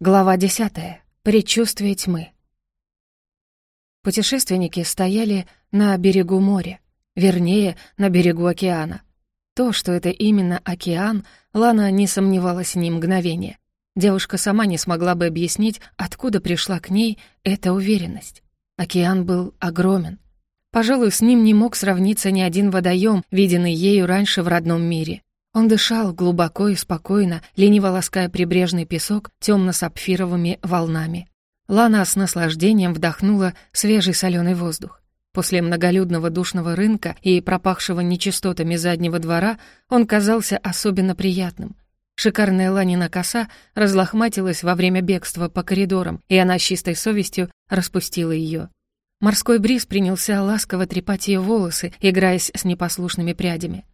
Глава десятая. Предчувствие тьмы. Путешественники стояли на берегу моря, вернее, на берегу океана. То, что это именно океан, Лана не сомневалась ни мгновения. Девушка сама не смогла бы объяснить, откуда пришла к ней эта уверенность. Океан был огромен. Пожалуй, с ним не мог сравниться ни один водоем, виденный ею раньше в родном мире. Он дышал глубоко и спокойно, лениво лаская прибрежный песок темно-сапфировыми волнами. Лана с наслаждением вдохнула свежий соленый воздух. После многолюдного душного рынка и пропахшего нечистотами заднего двора он казался особенно приятным. Шикарная Ланина коса разлохматилась во время бегства по коридорам, и она с чистой совестью распустила ее. Морской бриз принялся ласково трепать ее волосы, играясь с непослушными прядями.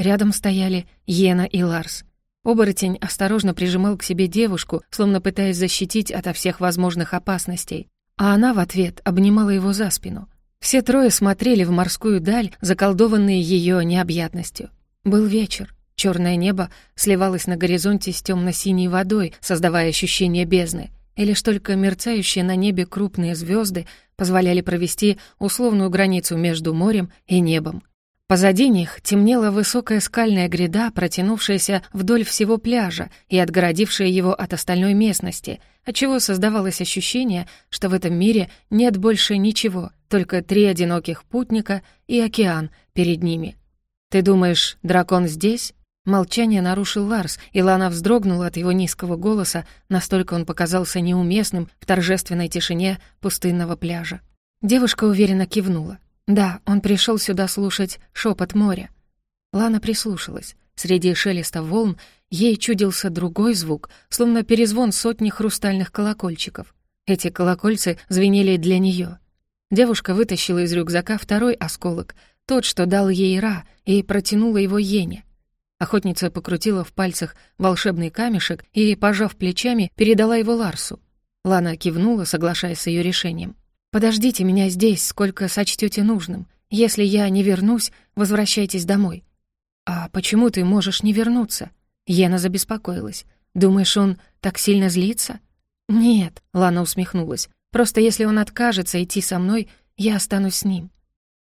Рядом стояли Йена и Ларс. Оборотень осторожно прижимал к себе девушку, словно пытаясь защитить ото всех возможных опасностей, а она в ответ обнимала его за спину. Все трое смотрели в морскую даль, заколдованные ее необъятностью. Был вечер. Черное небо сливалось на горизонте с темно-синей водой, создавая ощущение бездны, и лишь только мерцающие на небе крупные звезды позволяли провести условную границу между морем и небом. Позади них темнела высокая скальная гряда, протянувшаяся вдоль всего пляжа и отгородившая его от остальной местности, отчего создавалось ощущение, что в этом мире нет больше ничего, только три одиноких путника и океан перед ними. «Ты думаешь, дракон здесь?» Молчание нарушил Ларс, и Лана вздрогнула от его низкого голоса, настолько он показался неуместным в торжественной тишине пустынного пляжа. Девушка уверенно кивнула. Да, он пришел сюда слушать шепот моря. Лана прислушалась. Среди шелеста волн ей чудился другой звук, словно перезвон сотни хрустальных колокольчиков. Эти колокольцы звенели для нее. Девушка вытащила из рюкзака второй осколок, тот, что дал ей Ра, и протянула его Йене. Охотница покрутила в пальцах волшебный камешек и, пожав плечами, передала его Ларсу. Лана кивнула, соглашаясь с ее решением. «Подождите меня здесь, сколько сочтете нужным. Если я не вернусь, возвращайтесь домой». «А почему ты можешь не вернуться?» Ена забеспокоилась. «Думаешь, он так сильно злится?» «Нет», — Лана усмехнулась. «Просто если он откажется идти со мной, я останусь с ним».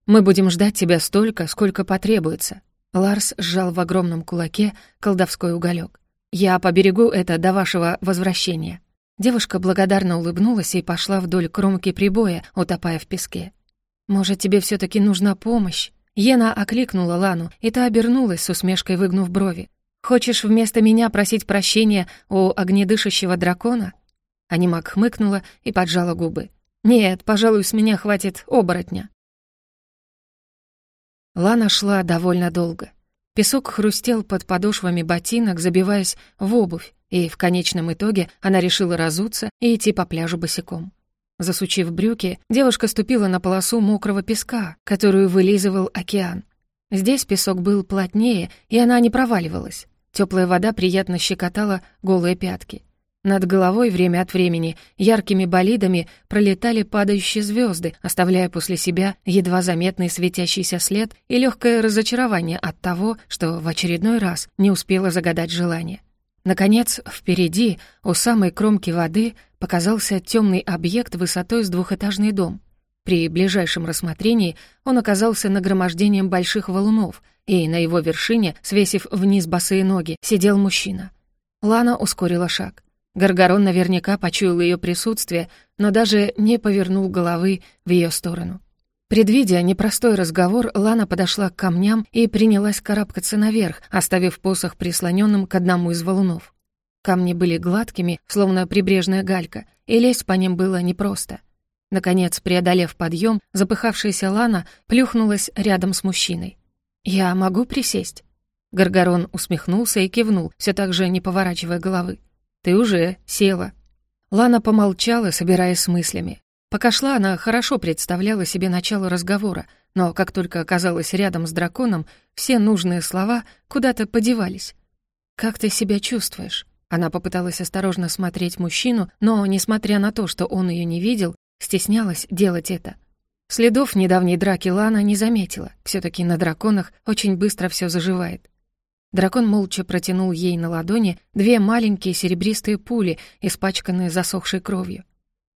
«Мы будем ждать тебя столько, сколько потребуется». Ларс сжал в огромном кулаке колдовской уголек. «Я поберегу это до вашего возвращения». Девушка благодарно улыбнулась и пошла вдоль кромки прибоя, утопая в песке. «Может, тебе все таки нужна помощь?» Ена окликнула Лану, и та обернулась с усмешкой, выгнув брови. «Хочешь вместо меня просить прощения у огнедышащего дракона?» Анимак хмыкнула и поджала губы. «Нет, пожалуй, с меня хватит оборотня». Лана шла довольно долго. Песок хрустел под подошвами ботинок, забиваясь в обувь, и в конечном итоге она решила разуться и идти по пляжу босиком. Засучив брюки, девушка ступила на полосу мокрого песка, которую вылизывал океан. Здесь песок был плотнее, и она не проваливалась. Теплая вода приятно щекотала голые пятки. Над головой время от времени яркими болидами пролетали падающие звезды, оставляя после себя едва заметный светящийся след и легкое разочарование от того, что в очередной раз не успела загадать желание. Наконец, впереди, у самой кромки воды, показался темный объект высотой с двухэтажный дом. При ближайшем рассмотрении он оказался нагромождением больших валунов, и на его вершине, свесив вниз босые ноги, сидел мужчина. Лана ускорила шаг. Гаргарон наверняка почуял ее присутствие, но даже не повернул головы в ее сторону. Предвидя непростой разговор, Лана подошла к камням и принялась карабкаться наверх, оставив посох прислоненным к одному из валунов. Камни были гладкими, словно прибрежная галька, и лезть по ним было непросто. Наконец, преодолев подъем, запыхавшаяся Лана плюхнулась рядом с мужчиной. «Я могу присесть?» Гаргарон усмехнулся и кивнул, все так же не поворачивая головы. «Ты уже села». Лана помолчала, собираясь с мыслями. Пока шла, она хорошо представляла себе начало разговора, но как только оказалась рядом с драконом, все нужные слова куда-то подевались. «Как ты себя чувствуешь?» Она попыталась осторожно смотреть мужчину, но, несмотря на то, что он ее не видел, стеснялась делать это. Следов недавней драки Лана не заметила. все таки на драконах очень быстро все заживает. Дракон молча протянул ей на ладони две маленькие серебристые пули, испачканные засохшей кровью.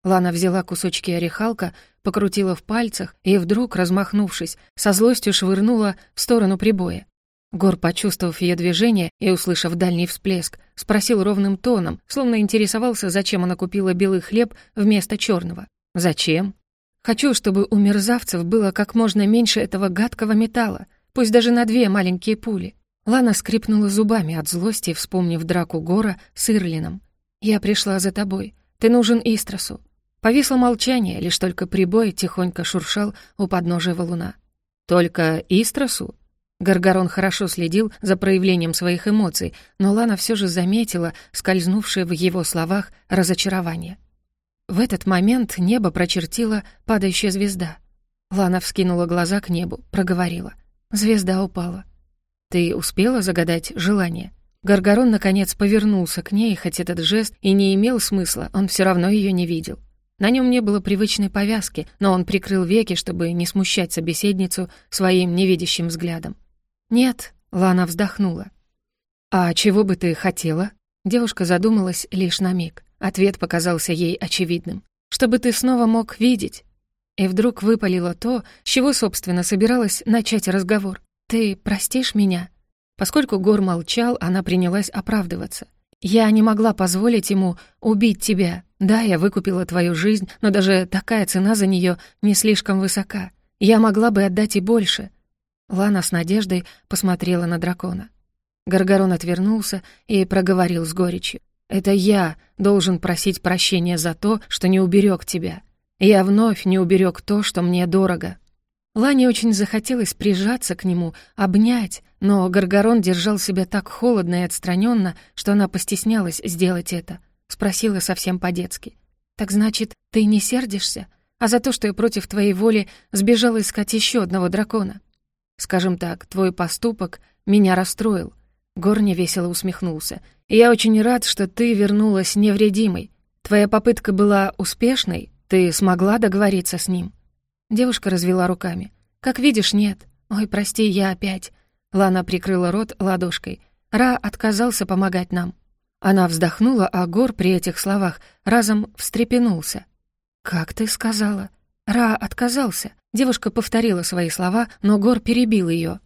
Лана взяла кусочки орехалка, покрутила в пальцах и вдруг, размахнувшись, со злостью швырнула в сторону прибоя. Гор, почувствовав ее движение и услышав дальний всплеск, спросил ровным тоном, словно интересовался, зачем она купила белый хлеб вместо черного. «Зачем?» «Хочу, чтобы у мерзавцев было как можно меньше этого гадкого металла, пусть даже на две маленькие пули». Лана скрипнула зубами от злости, вспомнив драку Гора с Ирлином. «Я пришла за тобой. Ты нужен Истрасу». Повисло молчание, лишь только прибой тихонько шуршал у подножия валуна. «Только Истрасу?» Гаргарон хорошо следил за проявлением своих эмоций, но Лана все же заметила скользнувшее в его словах разочарование. В этот момент небо прочертила падающая звезда. Лана вскинула глаза к небу, проговорила. Звезда упала. «Ты успела загадать желание?» Гаргарон, наконец, повернулся к ней, хоть этот жест и не имел смысла, он все равно ее не видел. На нем не было привычной повязки, но он прикрыл веки, чтобы не смущать собеседницу своим невидящим взглядом. «Нет», — Лана вздохнула. «А чего бы ты хотела?» Девушка задумалась лишь на миг. Ответ показался ей очевидным. «Чтобы ты снова мог видеть». И вдруг выпалило то, с чего, собственно, собиралась начать разговор. «Ты простишь меня?» Поскольку Гор молчал, она принялась оправдываться. «Я не могла позволить ему убить тебя. Да, я выкупила твою жизнь, но даже такая цена за нее не слишком высока. Я могла бы отдать и больше. Лана с надеждой посмотрела на дракона. Гаргарон отвернулся и проговорил с горечью. «Это я должен просить прощения за то, что не уберег тебя. Я вновь не уберег то, что мне дорого». Лане очень захотелось прижаться к нему, обнять, но Гаргарон держал себя так холодно и отстраненно, что она постеснялась сделать это. Спросила совсем по-детски. «Так значит, ты не сердишься? А за то, что я против твоей воли сбежала искать еще одного дракона?» Скажем так, твой поступок меня расстроил». Горни весело усмехнулся. «Я очень рад, что ты вернулась невредимой. Твоя попытка была успешной? Ты смогла договориться с ним?» Девушка развела руками. «Как видишь, нет. Ой, прости, я опять». Лана прикрыла рот ладошкой. Ра отказался помогать нам. Она вздохнула, а Гор при этих словах разом встрепенулся. «Как ты сказала?» Ра отказался. Девушка повторила свои слова, но Гор перебил ее.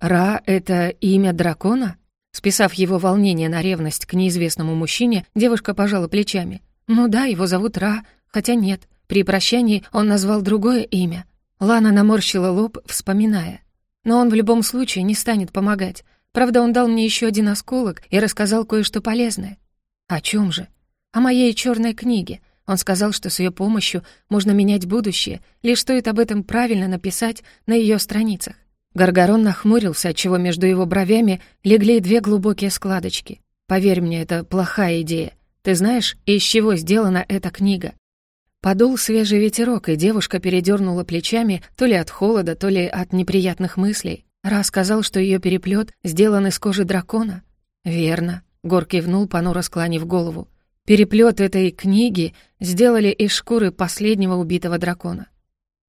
«Ра — это имя дракона?» Списав его волнение на ревность к неизвестному мужчине, девушка пожала плечами. «Ну да, его зовут Ра, хотя нет. При прощании он назвал другое имя». Лана наморщила лоб, вспоминая. «Но он в любом случае не станет помогать. Правда, он дал мне еще один осколок и рассказал кое-что полезное». «О чем же?» «О моей черной книге. Он сказал, что с ее помощью можно менять будущее, лишь стоит об этом правильно написать на ее страницах. Гаргарон нахмурился, отчего между его бровями легли две глубокие складочки. «Поверь мне, это плохая идея. Ты знаешь, из чего сделана эта книга?» Подул свежий ветерок, и девушка передернула плечами то ли от холода, то ли от неприятных мыслей. Ра сказал, что ее переплет сделан из кожи дракона. «Верно», — Гор кивнул, понуро склонив голову. Переплет этой книги сделали из шкуры последнего убитого дракона.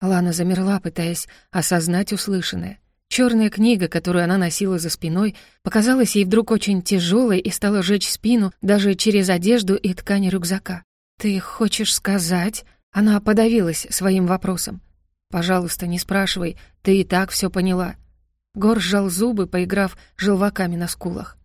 Лана замерла, пытаясь осознать услышанное. Черная книга, которую она носила за спиной, показалась ей вдруг очень тяжелой и стала жечь спину даже через одежду и ткань рюкзака. «Ты хочешь сказать?» Она подавилась своим вопросом. «Пожалуйста, не спрашивай, ты и так все поняла». Гор сжал зубы, поиграв желваками на скулах.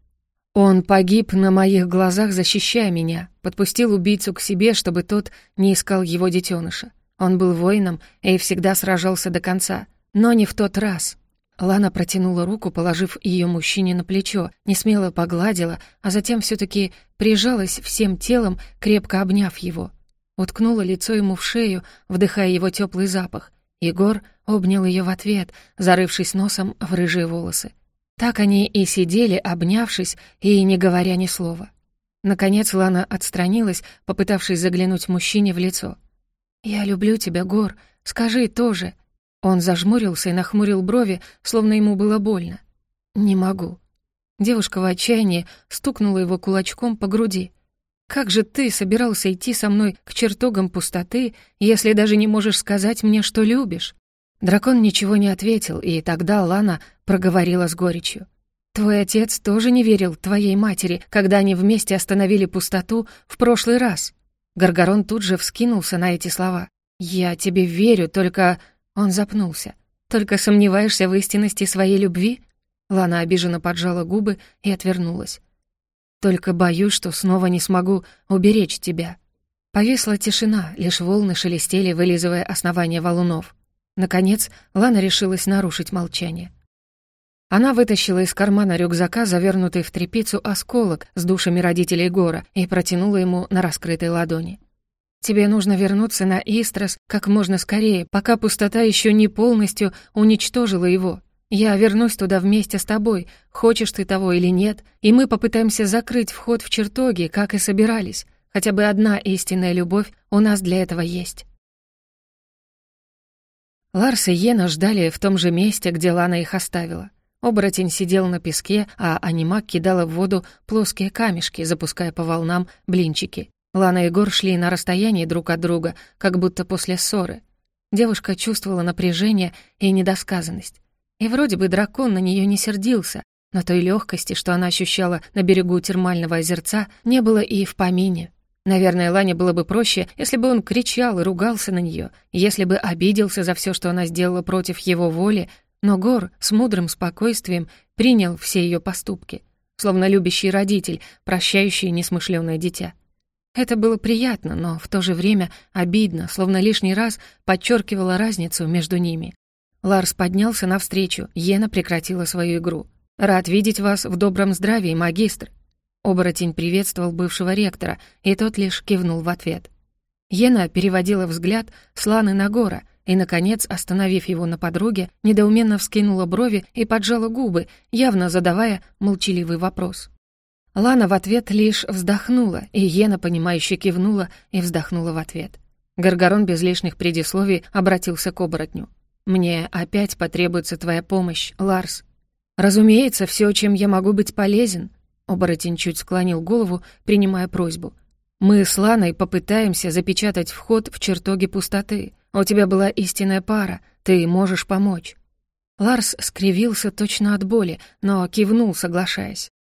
Он погиб на моих глазах, защищая меня, подпустил убийцу к себе, чтобы тот не искал его детеныша. Он был воином и всегда сражался до конца, но не в тот раз. Лана протянула руку, положив ее мужчине на плечо, не смело погладила, а затем все таки прижалась всем телом, крепко обняв его. Уткнула лицо ему в шею, вдыхая его теплый запах. Егор обнял ее в ответ, зарывшись носом в рыжие волосы. Так они и сидели, обнявшись и не говоря ни слова. Наконец Лана отстранилась, попытавшись заглянуть мужчине в лицо. «Я люблю тебя, Гор, скажи тоже». Он зажмурился и нахмурил брови, словно ему было больно. «Не могу». Девушка в отчаянии стукнула его кулачком по груди. «Как же ты собирался идти со мной к чертогам пустоты, если даже не можешь сказать мне, что любишь?» Дракон ничего не ответил, и тогда Лана проговорила с горечью. Твой отец тоже не верил твоей матери, когда они вместе остановили пустоту в прошлый раз. Гаргарон тут же вскинулся на эти слова. «Я тебе верю, только...» Он запнулся. «Только сомневаешься в истинности своей любви?» Лана обиженно поджала губы и отвернулась. «Только боюсь, что снова не смогу уберечь тебя». Повисла тишина, лишь волны шелестели, вылизывая основание валунов. Наконец, Лана решилась нарушить молчание. Она вытащила из кармана рюкзака завернутый в тряпицу осколок с душами родителей Гора и протянула ему на раскрытой ладони. «Тебе нужно вернуться на Истрос как можно скорее, пока пустота еще не полностью уничтожила его. Я вернусь туда вместе с тобой, хочешь ты того или нет, и мы попытаемся закрыть вход в чертоги, как и собирались. Хотя бы одна истинная любовь у нас для этого есть». Ларс и Йена ждали в том же месте, где Лана их оставила. Оборотень сидел на песке, а анимак кидала в воду плоские камешки, запуская по волнам блинчики. Лана и Гор шли на расстоянии друг от друга, как будто после ссоры. Девушка чувствовала напряжение и недосказанность. И вроде бы дракон на нее не сердился, но той легкости, что она ощущала на берегу термального озерца, не было и в помине. Наверное, Лане было бы проще, если бы он кричал и ругался на нее, если бы обиделся за все, что она сделала против его воли, но Гор с мудрым спокойствием принял все ее поступки, словно любящий родитель, прощающий несмышленное дитя. Это было приятно, но в то же время обидно, словно лишний раз подчеркивало разницу между ними. Ларс поднялся навстречу, Йена прекратила свою игру. «Рад видеть вас в добром здравии, магистр». Оборотень приветствовал бывшего ректора, и тот лишь кивнул в ответ. Йена переводила взгляд с Ланы на Гора, и, наконец, остановив его на подруге, недоуменно вскинула брови и поджала губы, явно задавая молчаливый вопрос. Лана в ответ лишь вздохнула, и Ена, понимающе кивнула и вздохнула в ответ. Гаргарон без лишних предисловий обратился к оборотню. «Мне опять потребуется твоя помощь, Ларс. Разумеется, все, чем я могу быть полезен». Оборотень чуть склонил голову, принимая просьбу. «Мы с Ланой попытаемся запечатать вход в чертоги пустоты. У тебя была истинная пара, ты можешь помочь». Ларс скривился точно от боли, но кивнул, соглашаясь.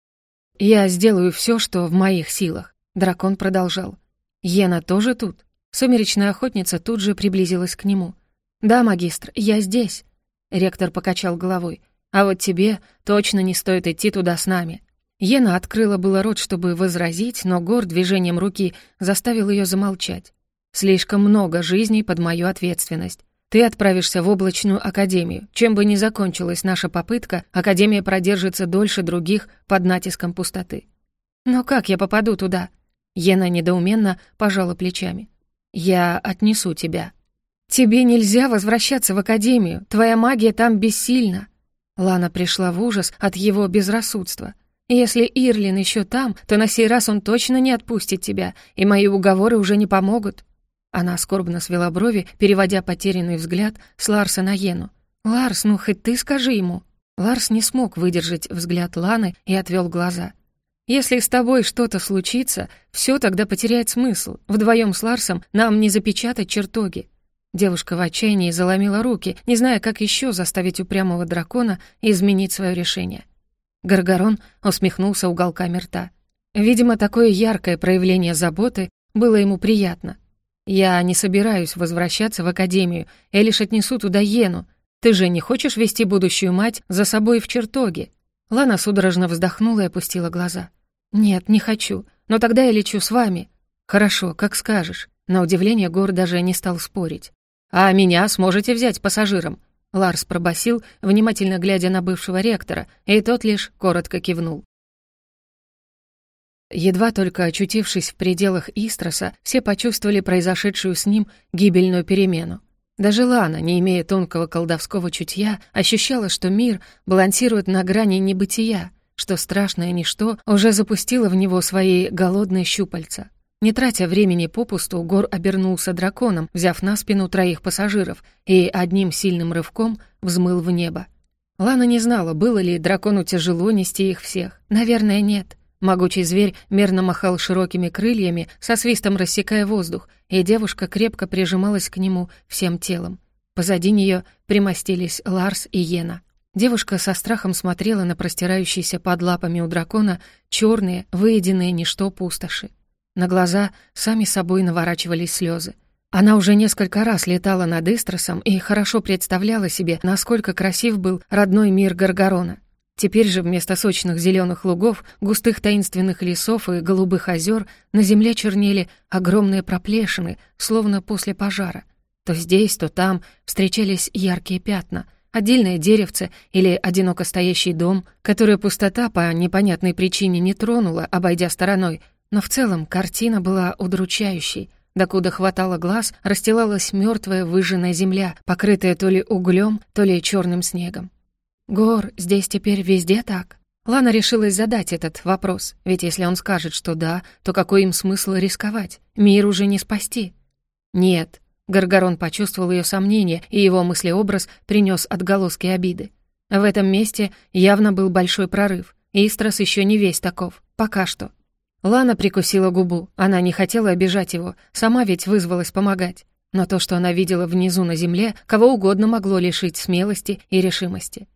«Я сделаю все, что в моих силах», — дракон продолжал. «Ена тоже тут?» Сумеречная охотница тут же приблизилась к нему. «Да, магистр, я здесь», — ректор покачал головой. «А вот тебе точно не стоит идти туда с нами». Ена открыла было рот, чтобы возразить, но Гор движением руки заставил ее замолчать. Слишком много жизней под мою ответственность. Ты отправишься в облачную академию. Чем бы ни закончилась наша попытка, академия продержится дольше других под натиском пустоты. Но как я попаду туда? Ена недоуменно пожала плечами. Я отнесу тебя. Тебе нельзя возвращаться в академию. Твоя магия там бессильна. Лана пришла в ужас от его безрассудства. Если Ирлин еще там, то на сей раз он точно не отпустит тебя, и мои уговоры уже не помогут. Она скорбно свела брови, переводя потерянный взгляд с Ларса на Йену. «Ларс, ну хоть ты скажи ему». Ларс не смог выдержать взгляд Ланы и отвел глаза. «Если с тобой что-то случится, все тогда потеряет смысл. Вдвоем с Ларсом нам не запечатать чертоги». Девушка в отчаянии заломила руки, не зная, как еще заставить упрямого дракона изменить свое решение. Гаргарон усмехнулся уголками рта. Видимо, такое яркое проявление заботы было ему приятно — «Я не собираюсь возвращаться в академию, я лишь отнесу туда Йену. Ты же не хочешь вести будущую мать за собой в чертоге?» Лана судорожно вздохнула и опустила глаза. «Нет, не хочу, но тогда я лечу с вами». «Хорошо, как скажешь». На удивление Гор даже не стал спорить. «А меня сможете взять пассажиром?» Ларс пробасил, внимательно глядя на бывшего ректора, и тот лишь коротко кивнул. Едва только очутившись в пределах Истроса, все почувствовали произошедшую с ним гибельную перемену. Даже Лана, не имея тонкого колдовского чутья, ощущала, что мир балансирует на грани небытия, что страшное ничто уже запустило в него свои голодные щупальца. Не тратя времени попусту, Гор обернулся драконом, взяв на спину троих пассажиров, и одним сильным рывком взмыл в небо. Лана не знала, было ли дракону тяжело нести их всех. Наверное, нет. Могучий зверь мерно махал широкими крыльями, со свистом рассекая воздух, и девушка крепко прижималась к нему всем телом. Позади нее примостились Ларс и Йена. Девушка со страхом смотрела на простирающиеся под лапами у дракона черные, выеденные ничто пустоши. На глаза сами собой наворачивались слезы. Она уже несколько раз летала над Истросом и хорошо представляла себе, насколько красив был родной мир Гаргарона. Теперь же вместо сочных зеленых лугов, густых таинственных лесов и голубых озер на земле чернели огромные проплешины, словно после пожара. То здесь, то там встречались яркие пятна — отдельное деревце или одиноко стоящий дом, который пустота по непонятной причине не тронула, обойдя стороной, но в целом картина была удручающей. Докуда хватало глаз, расстилалась мертвая выжженная земля, покрытая то ли углем, то ли черным снегом. «Гор, здесь теперь везде так?» Лана решилась задать этот вопрос, ведь если он скажет, что да, то какой им смысл рисковать? Мир уже не спасти. «Нет», Гаргарон почувствовал ее сомнение, и его мыслеобраз принес отголоски обиды. В этом месте явно был большой прорыв. Истрас еще не весь таков. Пока что. Лана прикусила губу. Она не хотела обижать его. Сама ведь вызвалась помогать. Но то, что она видела внизу на земле, кого угодно могло лишить смелости и решимости.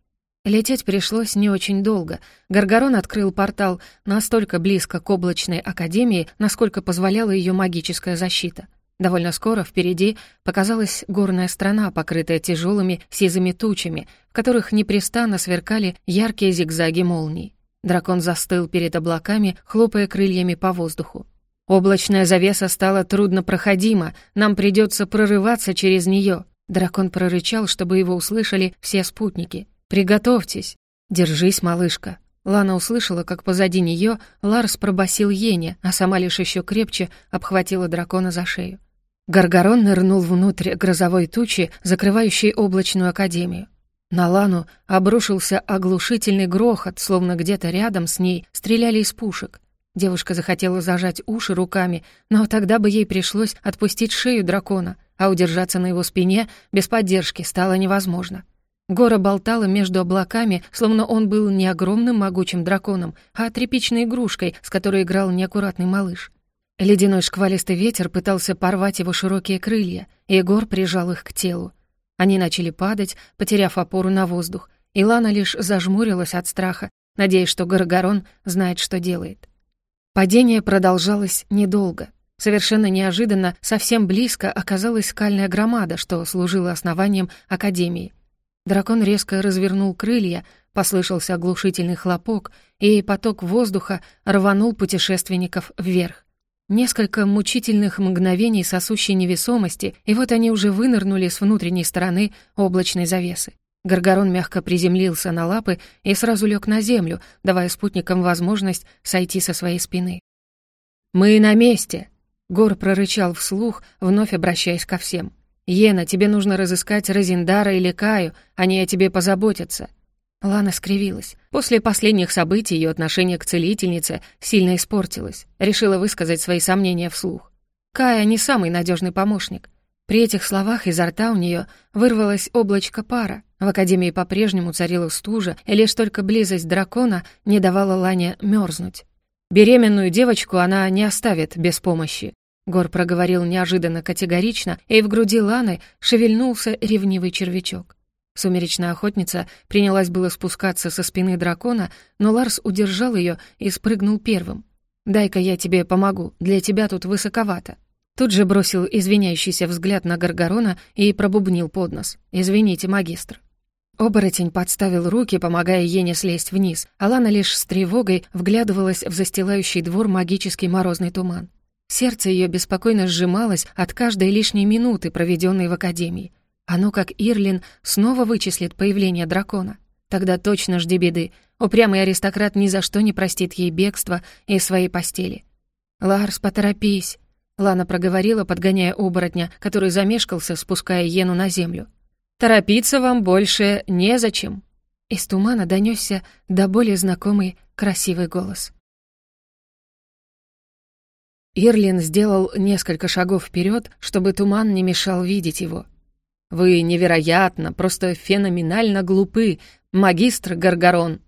Лететь пришлось не очень долго. Гаргарон открыл портал настолько близко к облачной академии, насколько позволяла ее магическая защита. Довольно скоро впереди показалась горная страна, покрытая тяжелыми сизыми тучами, в которых непрестанно сверкали яркие зигзаги молний. Дракон застыл перед облаками, хлопая крыльями по воздуху. «Облачная завеса стала труднопроходима, нам придется прорываться через нее. Дракон прорычал, чтобы его услышали все спутники. «Приготовьтесь!» «Держись, малышка!» Лана услышала, как позади нее Ларс пробасил Ене, а сама лишь еще крепче обхватила дракона за шею. Гаргарон нырнул внутрь грозовой тучи, закрывающей облачную академию. На Лану обрушился оглушительный грохот, словно где-то рядом с ней стреляли из пушек. Девушка захотела зажать уши руками, но тогда бы ей пришлось отпустить шею дракона, а удержаться на его спине без поддержки стало невозможно. Гора болтала между облаками, словно он был не огромным могучим драконом, а тряпичной игрушкой, с которой играл неаккуратный малыш. Ледяной шквалистый ветер пытался порвать его широкие крылья, и Егор прижал их к телу. Они начали падать, потеряв опору на воздух, и Лана лишь зажмурилась от страха, надеясь, что Гаргарон знает, что делает. Падение продолжалось недолго. Совершенно неожиданно, совсем близко оказалась скальная громада, что служила основанием Академии. Дракон резко развернул крылья, послышался оглушительный хлопок, и поток воздуха рванул путешественников вверх. Несколько мучительных мгновений сосущей невесомости, и вот они уже вынырнули с внутренней стороны облачной завесы. Гаргарон мягко приземлился на лапы и сразу лег на землю, давая спутникам возможность сойти со своей спины. «Мы на месте!» — Гор прорычал вслух, вновь обращаясь ко всем. «Ена, тебе нужно разыскать Розиндара или Каю, они о тебе позаботятся. Лана скривилась. После последних событий ее отношение к целительнице сильно испортилось. Решила высказать свои сомнения вслух. Кая не самый надежный помощник. При этих словах изо рта у нее вырвалось облачко пара. В академии по-прежнему царила стужа, и лишь только близость дракона не давала Лане мерзнуть. Беременную девочку она не оставит без помощи. Гор проговорил неожиданно категорично, и в груди Ланы шевельнулся ревнивый червячок. Сумеречная охотница принялась было спускаться со спины дракона, но Ларс удержал ее и спрыгнул первым. «Дай-ка я тебе помогу, для тебя тут высоковато». Тут же бросил извиняющийся взгляд на Гаргарона и пробубнил под нос. «Извините, магистр». Оборотень подставил руки, помогая Ене слезть вниз, а Лана лишь с тревогой вглядывалась в застилающий двор магический морозный туман. Сердце ее беспокойно сжималось от каждой лишней минуты, проведенной в академии. Ну как Ирлин снова вычислит появление дракона. Тогда точно жди беды. Упрямый аристократ ни за что не простит ей бегство из своей постели. «Ларс, поторопись!» Лана проговорила, подгоняя оборотня, который замешкался, спуская Ену на землю. «Торопиться вам больше незачем!» Из тумана донесся до более знакомый красивый голос. Ирлин сделал несколько шагов вперед, чтобы туман не мешал видеть его. Вы невероятно, просто феноменально глупы, магистр Гаргарон».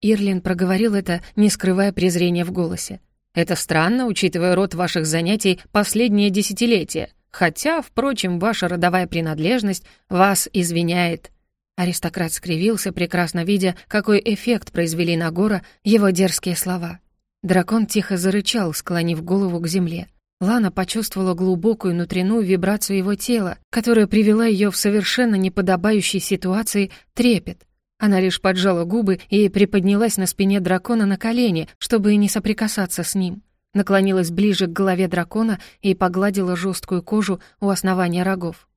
Ирлин проговорил это, не скрывая презрения в голосе. «Это странно, учитывая род ваших занятий последние десятилетия, хотя, впрочем, ваша родовая принадлежность вас извиняет». Аристократ скривился, прекрасно видя, какой эффект произвели на Гора его дерзкие слова. Дракон тихо зарычал, склонив голову к земле. Лана почувствовала глубокую внутреннюю вибрацию его тела, которая привела ее в совершенно неподобающей ситуации трепет. Она лишь поджала губы и приподнялась на спине дракона на колени, чтобы не соприкасаться с ним. Наклонилась ближе к голове дракона и погладила жесткую кожу у основания рогов.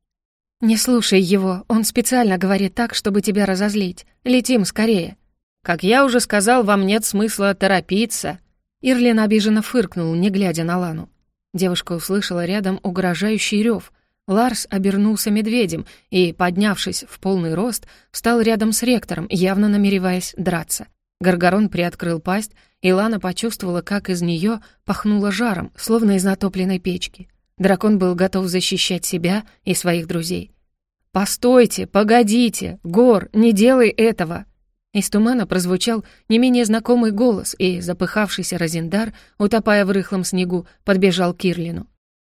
«Не слушай его, он специально говорит так, чтобы тебя разозлить. Летим скорее». «Как я уже сказал, вам нет смысла торопиться», Ирлин обиженно фыркнул, не глядя на Лану. Девушка услышала рядом угрожающий рев. Ларс обернулся медведем и, поднявшись в полный рост, встал рядом с ректором, явно намереваясь драться. Гаргорон приоткрыл пасть, и Лана почувствовала, как из нее пахнуло жаром, словно из натопленной печки. Дракон был готов защищать себя и своих друзей. «Постойте, погодите! Гор, не делай этого!» Из тумана прозвучал не менее знакомый голос, и запыхавшийся Розендар, утопая в рыхлом снегу, подбежал к Кирлину.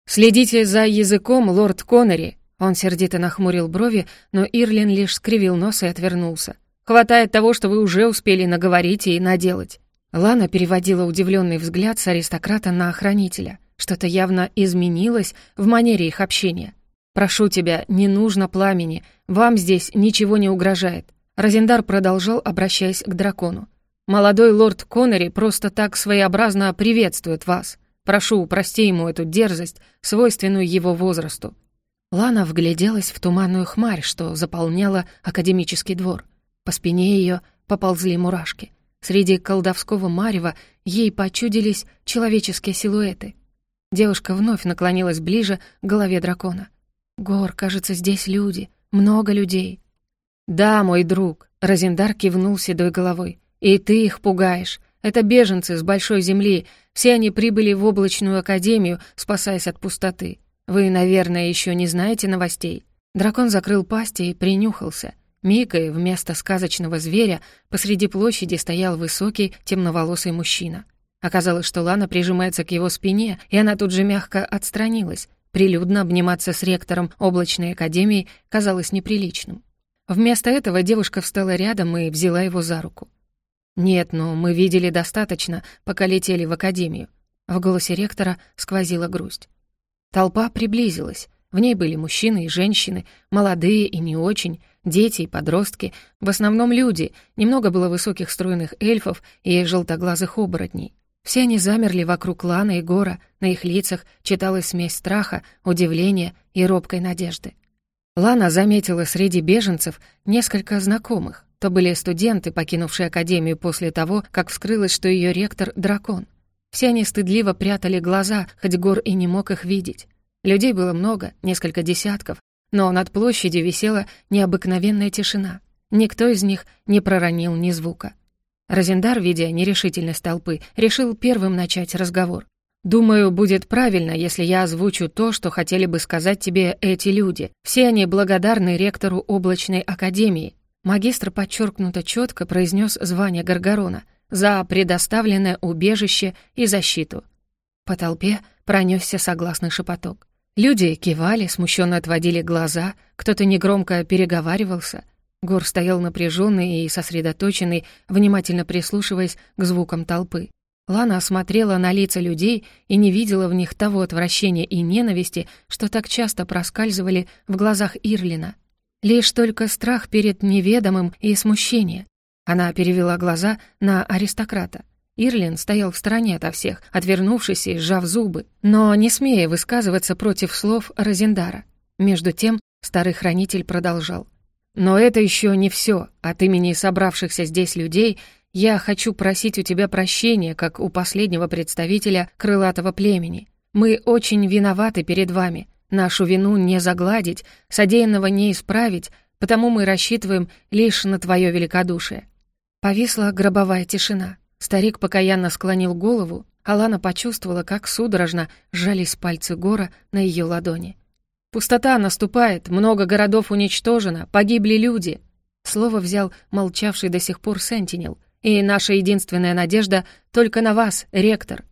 «Следите за языком, лорд Коннери!» Он сердито нахмурил брови, но Ирлин лишь скривил нос и отвернулся. «Хватает того, что вы уже успели наговорить и наделать». Лана переводила удивленный взгляд с аристократа на охранителя. Что-то явно изменилось в манере их общения. «Прошу тебя, не нужно пламени. Вам здесь ничего не угрожает. Розендар продолжал, обращаясь к дракону. «Молодой лорд Коннери просто так своеобразно приветствует вас. Прошу, прости ему эту дерзость, свойственную его возрасту». Лана вгляделась в туманную хмарь, что заполняла академический двор. По спине ее поползли мурашки. Среди колдовского марева ей почудились человеческие силуэты. Девушка вновь наклонилась ближе к голове дракона. «Гор, кажется, здесь люди, много людей. «Да, мой друг», — Розендар кивнул седой головой. «И ты их пугаешь. Это беженцы с большой земли. Все они прибыли в облачную академию, спасаясь от пустоты. Вы, наверное, еще не знаете новостей». Дракон закрыл пасть и принюхался. И вместо сказочного зверя посреди площади стоял высокий, темноволосый мужчина. Оказалось, что Лана прижимается к его спине, и она тут же мягко отстранилась. Прилюдно обниматься с ректором облачной академии казалось неприличным. Вместо этого девушка встала рядом и взяла его за руку. «Нет, но мы видели достаточно, пока летели в академию». В голосе ректора сквозила грусть. Толпа приблизилась. В ней были мужчины и женщины, молодые и не очень, дети и подростки, в основном люди, немного было высоких стройных эльфов и желтоглазых оборотней. Все они замерли вокруг Лана и Гора, на их лицах читалась смесь страха, удивления и робкой надежды. Лана заметила среди беженцев несколько знакомых. То были студенты, покинувшие академию после того, как вскрылось, что ее ректор — дракон. Все они стыдливо прятали глаза, хоть Гор и не мог их видеть. Людей было много, несколько десятков, но над площадью висела необыкновенная тишина. Никто из них не проронил ни звука. Розендар, видя нерешительность толпы, решил первым начать разговор. Думаю, будет правильно, если я озвучу то, что хотели бы сказать тебе эти люди. Все они благодарны ректору облачной академии. Магистр подчеркнуто четко произнес звание Гаргорона за предоставленное убежище и защиту. По толпе пронесся согласный шепоток. Люди кивали, смущенно отводили глаза, кто-то негромко переговаривался. Гор стоял напряженный и сосредоточенный, внимательно прислушиваясь к звукам толпы. Лана осмотрела на лица людей и не видела в них того отвращения и ненависти, что так часто проскальзывали в глазах Ирлина. Лишь только страх перед неведомым и смущение. Она перевела глаза на аристократа. Ирлин стоял в стороне ото всех, отвернувшись и сжав зубы, но не смея высказываться против слов Розендара. Между тем старый хранитель продолжал. «Но это еще не все. От имени собравшихся здесь людей я хочу просить у тебя прощения, как у последнего представителя крылатого племени. Мы очень виноваты перед вами. Нашу вину не загладить, содеянного не исправить, потому мы рассчитываем лишь на твое великодушие». Повисла гробовая тишина. Старик покаянно склонил голову, Алана почувствовала, как судорожно сжались пальцы Гора на ее ладони. «Пустота наступает, много городов уничтожено, погибли люди», Слово взял молчавший до сих пор Сентинел, и наша единственная надежда только на вас, ректор».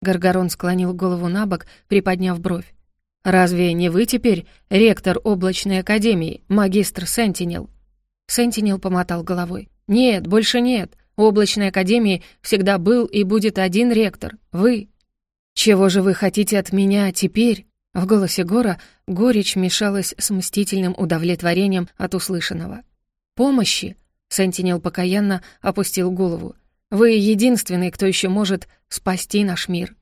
Гаргарон склонил голову на бок, приподняв бровь. «Разве не вы теперь ректор облачной академии, магистр Сентинел?» Сентинел помотал головой. «Нет, больше нет. У облачной академии всегда был и будет один ректор — вы». «Чего же вы хотите от меня теперь?» В голосе Гора горечь мешалась с мстительным удовлетворением от услышанного. «Помощи!» — Сентинел покаянно опустил голову. «Вы единственный, кто еще может спасти наш мир».